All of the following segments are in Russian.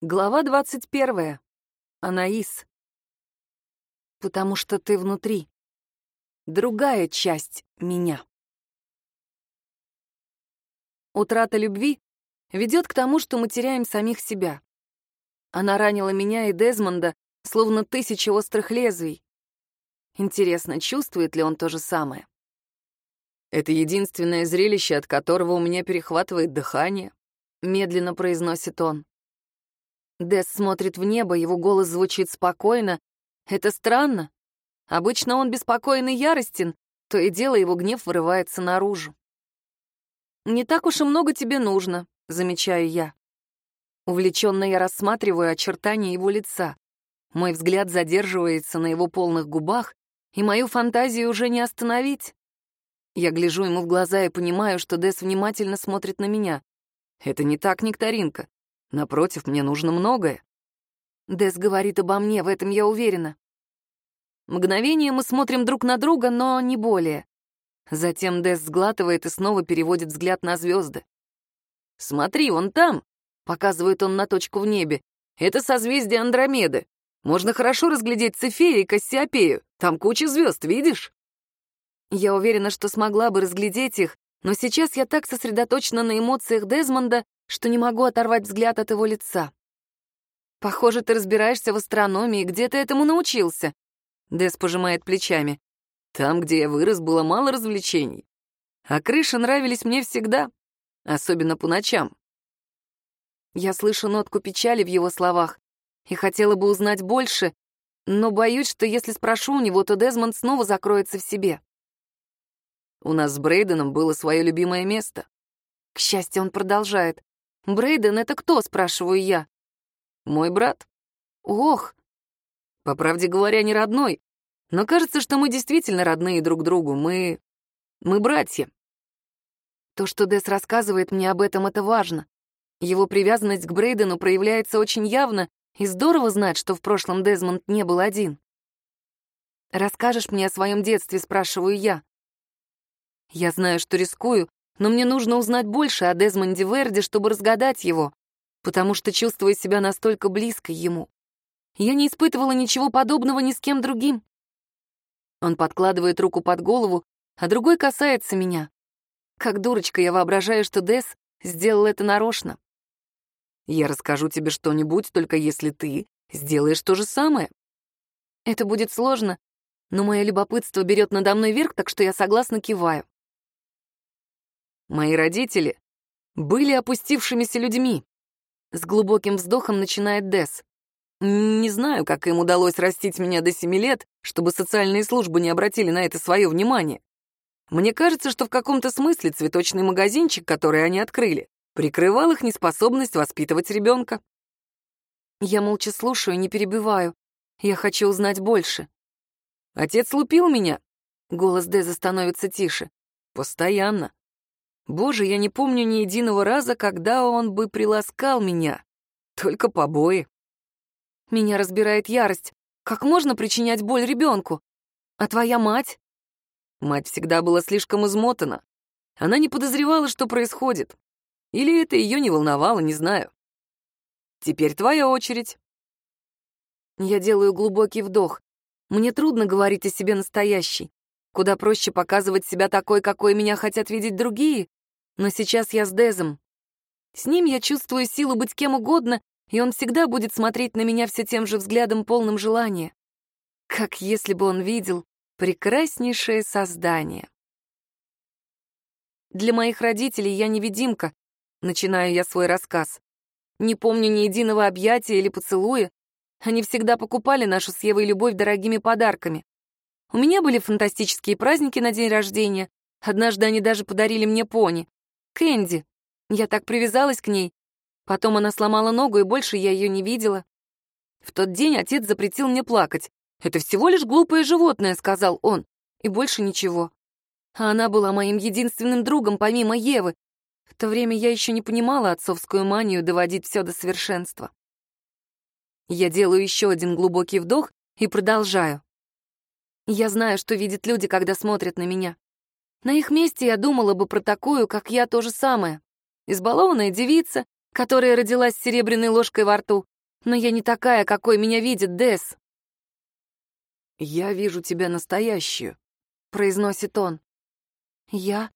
Глава двадцать первая. Анаис. Потому что ты внутри. Другая часть меня. Утрата любви ведет к тому, что мы теряем самих себя. Она ранила меня и Дезмонда, словно тысячи острых лезвий. Интересно, чувствует ли он то же самое? Это единственное зрелище, от которого у меня перехватывает дыхание, медленно произносит он. Дэс смотрит в небо, его голос звучит спокойно. Это странно. Обычно он беспокоен и яростен, то и дело его гнев вырывается наружу. «Не так уж и много тебе нужно», — замечаю я. Увлеченно я рассматриваю очертания его лица. Мой взгляд задерживается на его полных губах, и мою фантазию уже не остановить. Я гляжу ему в глаза и понимаю, что Дэс внимательно смотрит на меня. Это не так, Нектаринка. Напротив, мне нужно многое. Дэс говорит обо мне, в этом я уверена. Мгновение мы смотрим друг на друга, но не более. Затем Дэс сглатывает и снова переводит взгляд на звезды. «Смотри, вон там!» — показывает он на точку в небе. «Это созвездие Андромеды. Можно хорошо разглядеть Цефея и Кассиопею. Там куча звезд, видишь?» Я уверена, что смогла бы разглядеть их, но сейчас я так сосредоточена на эмоциях Дезмонда, что не могу оторвать взгляд от его лица. «Похоже, ты разбираешься в астрономии. Где ты этому научился?» Дес пожимает плечами. «Там, где я вырос, было мало развлечений. А крыши нравились мне всегда, особенно по ночам». Я слышу нотку печали в его словах и хотела бы узнать больше, но боюсь, что если спрошу у него, то Дезмонд снова закроется в себе. У нас с Брейденом было свое любимое место. К счастью, он продолжает. «Брейден — это кто?» — спрашиваю я. «Мой брат». «Ох!» По правде говоря, не родной. Но кажется, что мы действительно родные друг другу. Мы... мы братья. То, что Дес рассказывает мне об этом, это важно. Его привязанность к Брейдену проявляется очень явно, и здорово знать, что в прошлом Дезмонд не был один. «Расскажешь мне о своем детстве?» — спрашиваю я. Я знаю, что рискую, но мне нужно узнать больше о Дезмонде Верде, чтобы разгадать его, потому что чувствую себя настолько близко ему. Я не испытывала ничего подобного ни с кем другим. Он подкладывает руку под голову, а другой касается меня. Как дурочка я воображаю, что Дес сделал это нарочно. Я расскажу тебе что-нибудь, только если ты сделаешь то же самое. Это будет сложно, но мое любопытство берет надо мной верх, так что я согласно киваю. Мои родители были опустившимися людьми. С глубоким вздохом начинает Дес. Не знаю, как им удалось растить меня до семи лет, чтобы социальные службы не обратили на это свое внимание. Мне кажется, что в каком-то смысле цветочный магазинчик, который они открыли, прикрывал их неспособность воспитывать ребенка. Я молча слушаю, не перебиваю. Я хочу узнать больше. Отец лупил меня. Голос Деза становится тише. Постоянно. Боже, я не помню ни единого раза, когда он бы приласкал меня. Только побои. Меня разбирает ярость. Как можно причинять боль ребенку? А твоя мать? Мать всегда была слишком измотана. Она не подозревала, что происходит. Или это ее не волновало, не знаю. Теперь твоя очередь. Я делаю глубокий вдох. Мне трудно говорить о себе настоящей. Куда проще показывать себя такой, какой меня хотят видеть другие, но сейчас я с Дезом. С ним я чувствую силу быть кем угодно, и он всегда будет смотреть на меня все тем же взглядом, полным желания. Как если бы он видел прекраснейшее создание. Для моих родителей я невидимка, начинаю я свой рассказ. Не помню ни единого объятия или поцелуя. Они всегда покупали нашу с Евой любовь дорогими подарками. У меня были фантастические праздники на день рождения. Однажды они даже подарили мне пони. Кэнди. Я так привязалась к ней. Потом она сломала ногу, и больше я ее не видела. В тот день отец запретил мне плакать. «Это всего лишь глупое животное», — сказал он. И больше ничего. А она была моим единственным другом, помимо Евы. В то время я еще не понимала отцовскую манию доводить все до совершенства. Я делаю еще один глубокий вдох и продолжаю. Я знаю, что видят люди, когда смотрят на меня. На их месте я думала бы про такую, как я, то же самое. Избалованная девица, которая родилась с серебряной ложкой во рту. Но я не такая, какой меня видит Дес. «Я вижу тебя настоящую», — произносит он. «Я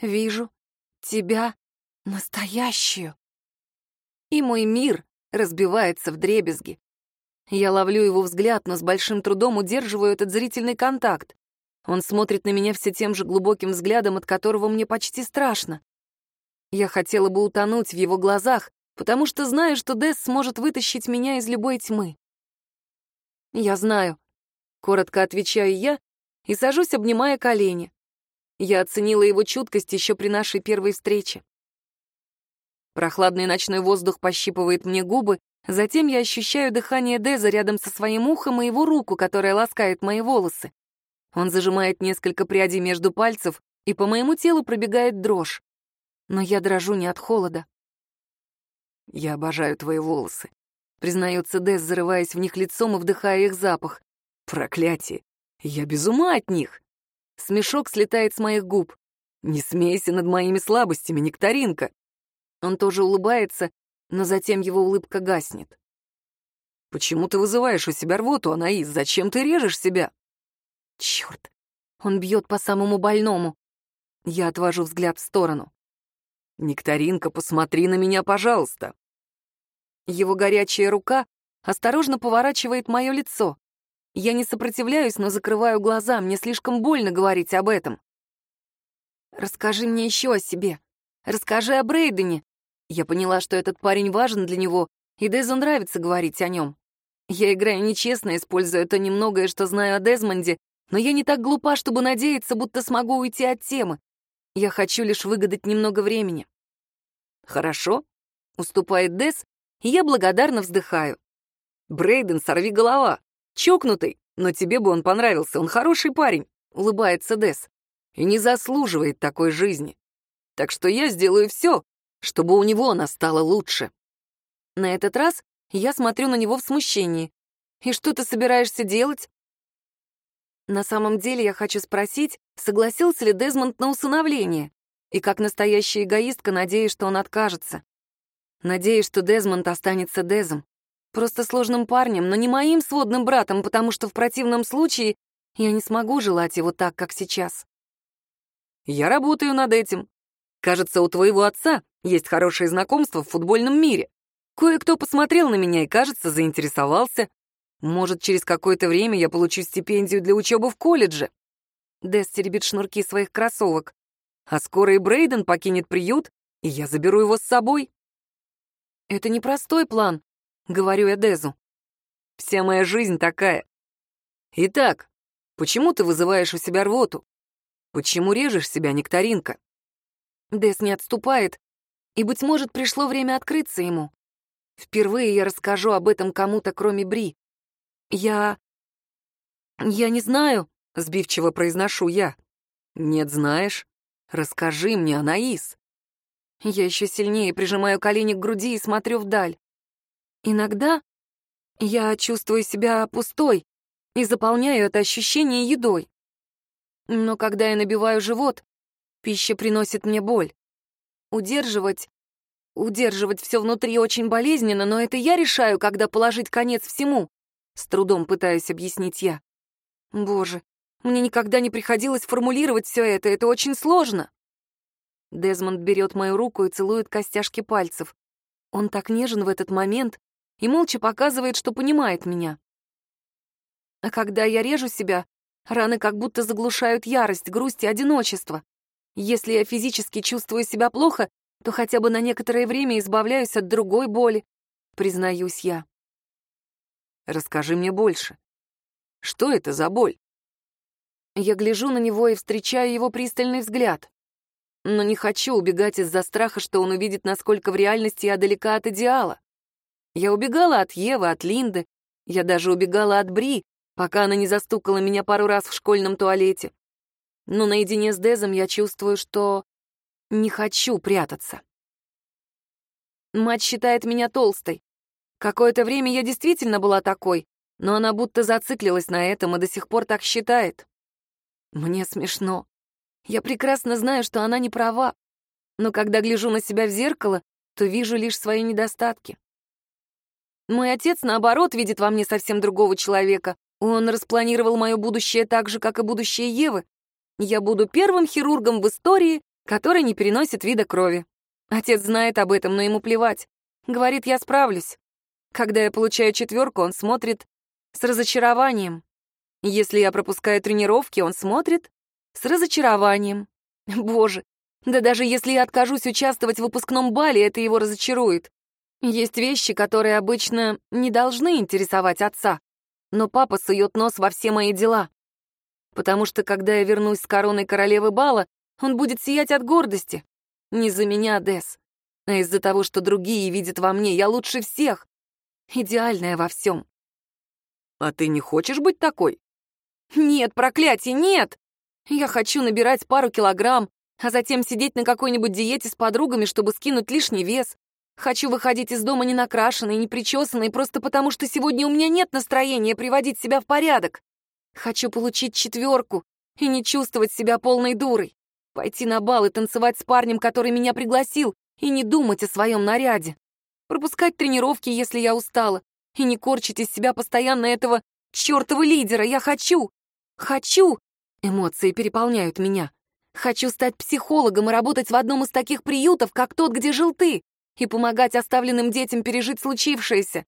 вижу тебя настоящую». И мой мир разбивается в дребезги. Я ловлю его взгляд, но с большим трудом удерживаю этот зрительный контакт. Он смотрит на меня все тем же глубоким взглядом, от которого мне почти страшно. Я хотела бы утонуть в его глазах, потому что знаю, что Десс сможет вытащить меня из любой тьмы. Я знаю. Коротко отвечаю я и сажусь, обнимая колени. Я оценила его чуткость еще при нашей первой встрече. Прохладный ночной воздух пощипывает мне губы, затем я ощущаю дыхание Деза рядом со своим ухом и его руку, которая ласкает мои волосы. Он зажимает несколько прядей между пальцев, и по моему телу пробегает дрожь но я дрожу не от холода. «Я обожаю твои волосы», — признается Дэс, зарываясь в них лицом и вдыхая их запах. «Проклятие! Я без ума от них!» Смешок слетает с моих губ. «Не смейся над моими слабостями, нектаринка!» Он тоже улыбается, но затем его улыбка гаснет. «Почему ты вызываешь у себя рвоту, Анаис? Зачем ты режешь себя?» «Черт! Он бьет по самому больному!» Я отвожу взгляд в сторону. «Нектаринка, посмотри на меня, пожалуйста!» Его горячая рука осторожно поворачивает мое лицо. Я не сопротивляюсь, но закрываю глаза, мне слишком больно говорить об этом. «Расскажи мне еще о себе. Расскажи о Брейдене». Я поняла, что этот парень важен для него, и Дезу нравится говорить о нем. Я играю нечестно, используя то немногое, что знаю о Дезмонде, но я не так глупа, чтобы надеяться, будто смогу уйти от темы. Я хочу лишь выгадать немного времени. Хорошо, уступает Дес, и я благодарно вздыхаю. Брейден, сорви голова. Чокнутый, но тебе бы он понравился, он хороший парень, улыбается Дес. И не заслуживает такой жизни. Так что я сделаю все, чтобы у него она стала лучше. На этот раз я смотрю на него в смущении. И что ты собираешься делать? На самом деле я хочу спросить, согласился ли Дезмонд на усыновление, и как настоящая эгоистка надеюсь, что он откажется. Надеюсь, что Дезмонд останется Дезом. Просто сложным парнем, но не моим сводным братом, потому что в противном случае я не смогу желать его так, как сейчас. Я работаю над этим. Кажется, у твоего отца есть хорошие знакомства в футбольном мире. Кое-кто посмотрел на меня и, кажется, заинтересовался. Может, через какое-то время я получу стипендию для учебы в колледже. Дэс теребит шнурки своих кроссовок. А скоро и Брейден покинет приют, и я заберу его с собой. Это непростой план, говорю я Дезу. Вся моя жизнь такая. Итак, почему ты вызываешь у себя рвоту? Почему режешь себя, нектаринка? Дез не отступает, и, быть может, пришло время открыться ему. Впервые я расскажу об этом кому-то, кроме Бри. «Я... я не знаю», — сбивчиво произношу я. «Нет, знаешь? Расскажи мне, Анаис». Я еще сильнее прижимаю колени к груди и смотрю вдаль. Иногда я чувствую себя пустой и заполняю это ощущение едой. Но когда я набиваю живот, пища приносит мне боль. Удерживать Удерживать все внутри очень болезненно, но это я решаю, когда положить конец всему. С трудом пытаюсь объяснить я. Боже, мне никогда не приходилось формулировать все это, это очень сложно. Дезмонд берет мою руку и целует костяшки пальцев. Он так нежен в этот момент и молча показывает, что понимает меня. А когда я режу себя, раны как будто заглушают ярость, грусть и одиночество. Если я физически чувствую себя плохо, то хотя бы на некоторое время избавляюсь от другой боли, признаюсь я. Расскажи мне больше. Что это за боль? Я гляжу на него и встречаю его пристальный взгляд. Но не хочу убегать из-за страха, что он увидит, насколько в реальности я далека от идеала. Я убегала от Евы, от Линды, я даже убегала от Бри, пока она не застукала меня пару раз в школьном туалете. Но наедине с Дезом я чувствую, что не хочу прятаться. Мать считает меня толстой. Какое-то время я действительно была такой, но она будто зациклилась на этом и до сих пор так считает. Мне смешно. Я прекрасно знаю, что она не права. Но когда гляжу на себя в зеркало, то вижу лишь свои недостатки. Мой отец, наоборот, видит во мне совсем другого человека. Он распланировал мое будущее так же, как и будущее Евы. Я буду первым хирургом в истории, который не переносит вида крови. Отец знает об этом, но ему плевать. Говорит, я справлюсь. Когда я получаю четверку, он смотрит с разочарованием. Если я пропускаю тренировки, он смотрит с разочарованием. Боже, да даже если я откажусь участвовать в выпускном бале, это его разочарует. Есть вещи, которые обычно не должны интересовать отца, но папа сует нос во все мои дела. Потому что, когда я вернусь с короной королевы бала, он будет сиять от гордости. Не за меня, Дес, а из-за того, что другие видят во мне, я лучше всех. Идеальная во всем. А ты не хочешь быть такой? Нет, проклятие, нет! Я хочу набирать пару килограмм, а затем сидеть на какой-нибудь диете с подругами, чтобы скинуть лишний вес. Хочу выходить из дома не накрашенной, не причесанной, просто потому что сегодня у меня нет настроения приводить себя в порядок. Хочу получить четверку и не чувствовать себя полной дурой. Пойти на бал и танцевать с парнем, который меня пригласил, и не думать о своем наряде. Пропускать тренировки, если я устала, и не корчить из себя постоянно этого чертова лидера. Я хочу, хочу. Эмоции переполняют меня. Хочу стать психологом и работать в одном из таких приютов, как тот, где жил ты, и помогать оставленным детям пережить случившееся.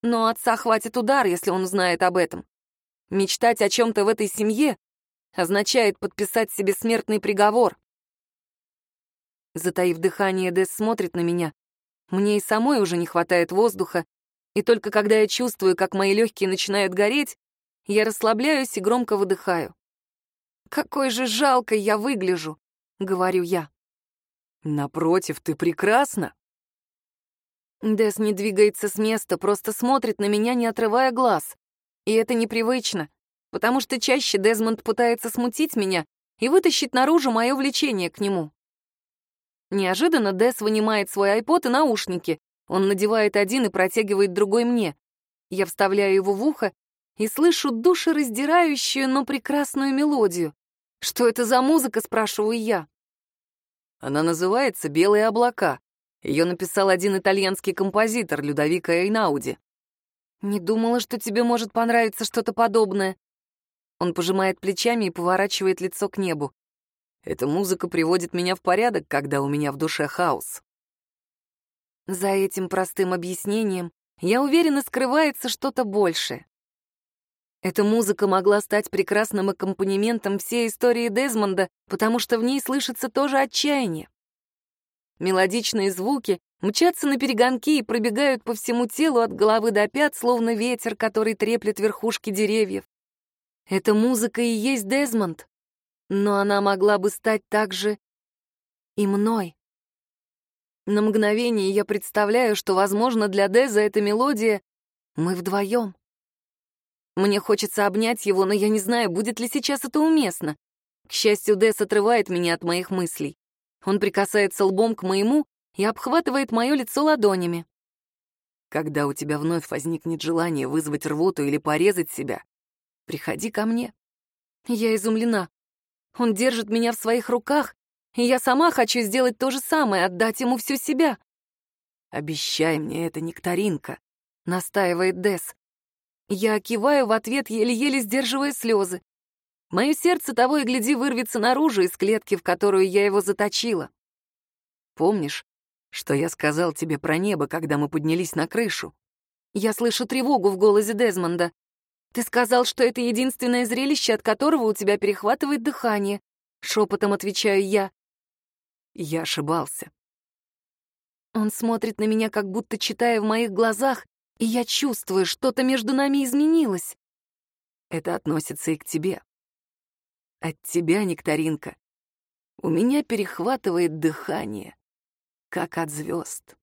Но отца хватит удар, если он узнает об этом. Мечтать о чем-то в этой семье означает подписать себе смертный приговор. Затаив дыхание, Дэс смотрит на меня. Мне и самой уже не хватает воздуха, и только когда я чувствую, как мои легкие начинают гореть, я расслабляюсь и громко выдыхаю. «Какой же жалкой я выгляжу», — говорю я. «Напротив, ты прекрасна». Дэс не двигается с места, просто смотрит на меня, не отрывая глаз. И это непривычно, потому что чаще Дезмонд пытается смутить меня и вытащить наружу мое влечение к нему. Неожиданно Дэс вынимает свой айпод и наушники. Он надевает один и протягивает другой мне. Я вставляю его в ухо и слышу душераздирающую, но прекрасную мелодию. «Что это за музыка?» — спрашиваю я. Она называется «Белые облака». Ее написал один итальянский композитор Людовико Эйнауди. «Не думала, что тебе может понравиться что-то подобное». Он пожимает плечами и поворачивает лицо к небу. «Эта музыка приводит меня в порядок, когда у меня в душе хаос». За этим простым объяснением, я уверена, скрывается что-то большее. Эта музыка могла стать прекрасным аккомпанементом всей истории Дезмонда, потому что в ней слышится тоже отчаяние. Мелодичные звуки мчатся на перегонки и пробегают по всему телу от головы до пят, словно ветер, который треплет верхушки деревьев. Эта музыка и есть Дезмонд, но она могла бы стать также и мной. На мгновение я представляю, что, возможно, для Деза эта мелодия мы вдвоем. Мне хочется обнять его, но я не знаю, будет ли сейчас это уместно. К счастью, Дэс отрывает меня от моих мыслей. Он прикасается лбом к моему и обхватывает мое лицо ладонями. Когда у тебя вновь возникнет желание вызвать рвоту или порезать себя, приходи ко мне. Я изумлена. Он держит меня в своих руках, и я сама хочу сделать то же самое, отдать ему всю себя. «Обещай мне это, нектаринка», — настаивает Дэс. Я киваю в ответ, еле-еле сдерживая слезы. Мое сердце того и гляди вырвется наружу из клетки, в которую я его заточила. Помнишь, что я сказал тебе про небо, когда мы поднялись на крышу? Я слышу тревогу в голосе Дезмонда. Ты сказал, что это единственное зрелище, от которого у тебя перехватывает дыхание. Шепотом отвечаю я. Я ошибался. Он смотрит на меня, как будто читая в моих глазах, и я чувствую, что-то между нами изменилось. Это относится и к тебе. От тебя, Нектаринка, у меня перехватывает дыхание, как от звезд.